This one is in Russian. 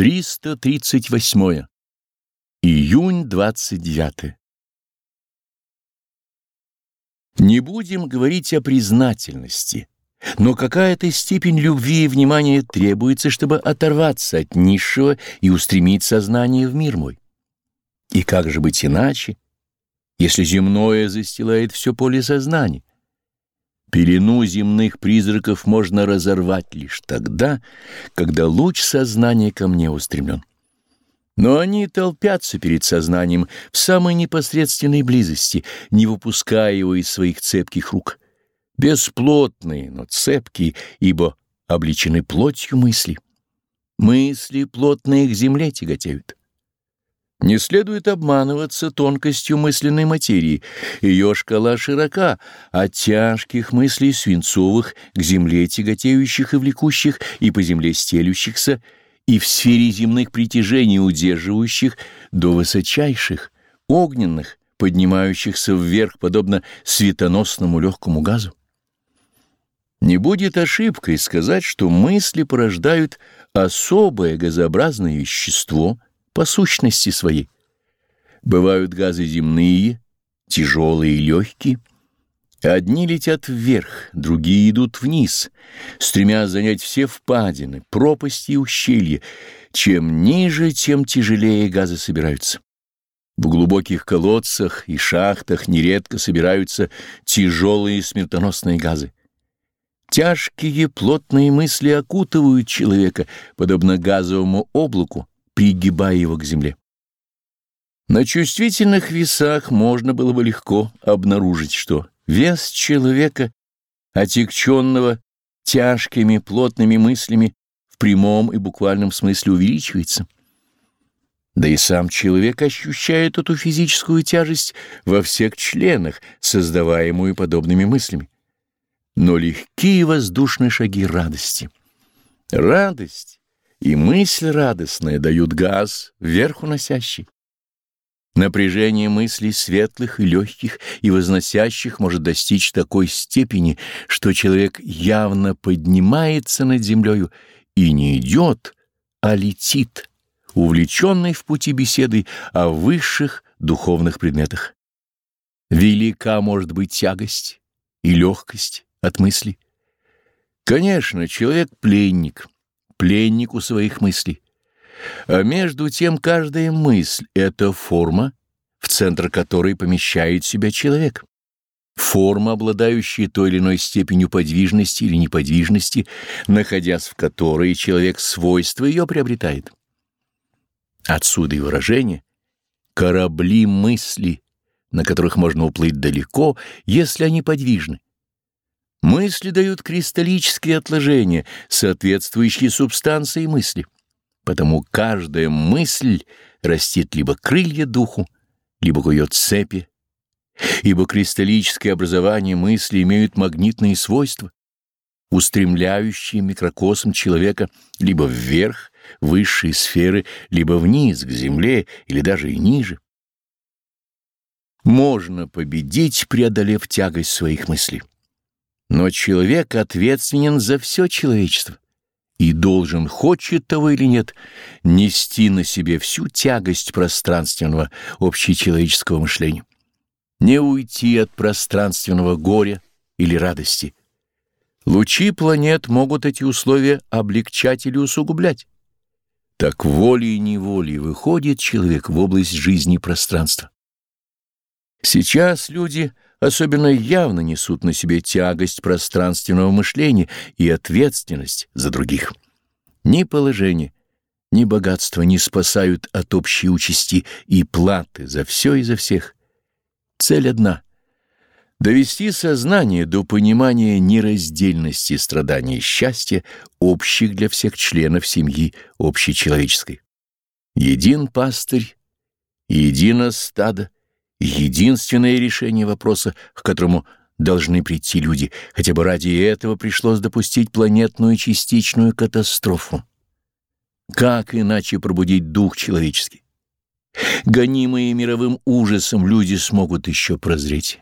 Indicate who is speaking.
Speaker 1: 338. Июнь 29. Не будем говорить о признательности, но какая-то степень любви и внимания требуется, чтобы оторваться от низшего и устремить сознание в мир мой. И как же быть иначе, если земное застилает все поле сознания? Пелену земных призраков можно разорвать лишь тогда, когда луч сознания ко мне устремлен. Но они толпятся перед сознанием в самой непосредственной близости, не выпуская его из своих цепких рук. Бесплотные, но цепкие, ибо обличены плотью мысли. Мысли плотные к земле тяготеют. Не следует обманываться тонкостью мысленной материи. Ее шкала широка, от тяжких мыслей свинцовых к земле тяготеющих и влекущих, и по земле стелющихся, и в сфере земных притяжений удерживающих, до высочайших, огненных, поднимающихся вверх, подобно светоносному легкому газу. Не будет ошибкой сказать, что мысли порождают особое газообразное вещество — по сущности своей. Бывают газы земные, тяжелые и легкие. Одни летят вверх, другие идут вниз, стремясь занять все впадины, пропасти и ущелья. Чем ниже, тем тяжелее газы собираются. В глубоких колодцах и шахтах нередко собираются тяжелые смертоносные газы. Тяжкие плотные мысли окутывают человека, подобно газовому облаку, пригибая его к земле. На чувствительных весах можно было бы легко обнаружить, что вес человека, отягченного тяжкими плотными мыслями, в прямом и буквальном смысле увеличивается. Да и сам человек ощущает эту физическую тяжесть во всех членах, создаваемую подобными мыслями. Но легкие воздушные шаги радости. Радость и мысль радостная дают газ, вверх уносящий. Напряжение мыслей светлых и легких и возносящих может достичь такой степени, что человек явно поднимается над землею и не идет, а летит, увлеченный в пути беседы о высших духовных предметах. Велика может быть тягость и легкость от мыслей. Конечно, человек — пленник — пленнику своих мыслей. А между тем каждая мысль — это форма, в центр которой помещает себя человек. Форма, обладающая той или иной степенью подвижности или неподвижности, находясь в которой человек свойства ее приобретает. Отсюда и выражение «корабли мысли», на которых можно уплыть далеко, если они подвижны. Мысли дают кристаллические отложения, соответствующие субстанции мысли. Потому каждая мысль растит либо крылья духу, либо кует цепи, ибо кристаллическое образование мысли имеют магнитные свойства, устремляющие микрокосм человека либо вверх, высшие сферы, либо вниз, к земле или даже и ниже. Можно победить, преодолев тягость своих мыслей. Но человек ответственен за все человечество и должен, хочет того или нет, нести на себе всю тягость пространственного общечеловеческого мышления. Не уйти от пространственного горя или радости. Лучи планет могут эти условия облегчать или усугублять. Так волей и неволей выходит человек в область жизни пространства. Сейчас люди особенно явно несут на себе тягость пространственного мышления и ответственность за других. Ни положение, ни богатство не спасают от общей участи и платы за все и за всех. Цель одна — довести сознание до понимания нераздельности страданий и счастья, общих для всех членов семьи общечеловеческой. Един пастырь, едино стадо — единственное решение вопроса, к которому должны прийти люди, хотя бы ради этого пришлось допустить планетную частичную катастрофу. Как иначе пробудить дух человеческий? Гонимые мировым ужасом люди смогут еще прозреть.